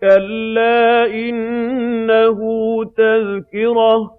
كَلَّا إِنَّهُ تَذْكِرَةٌ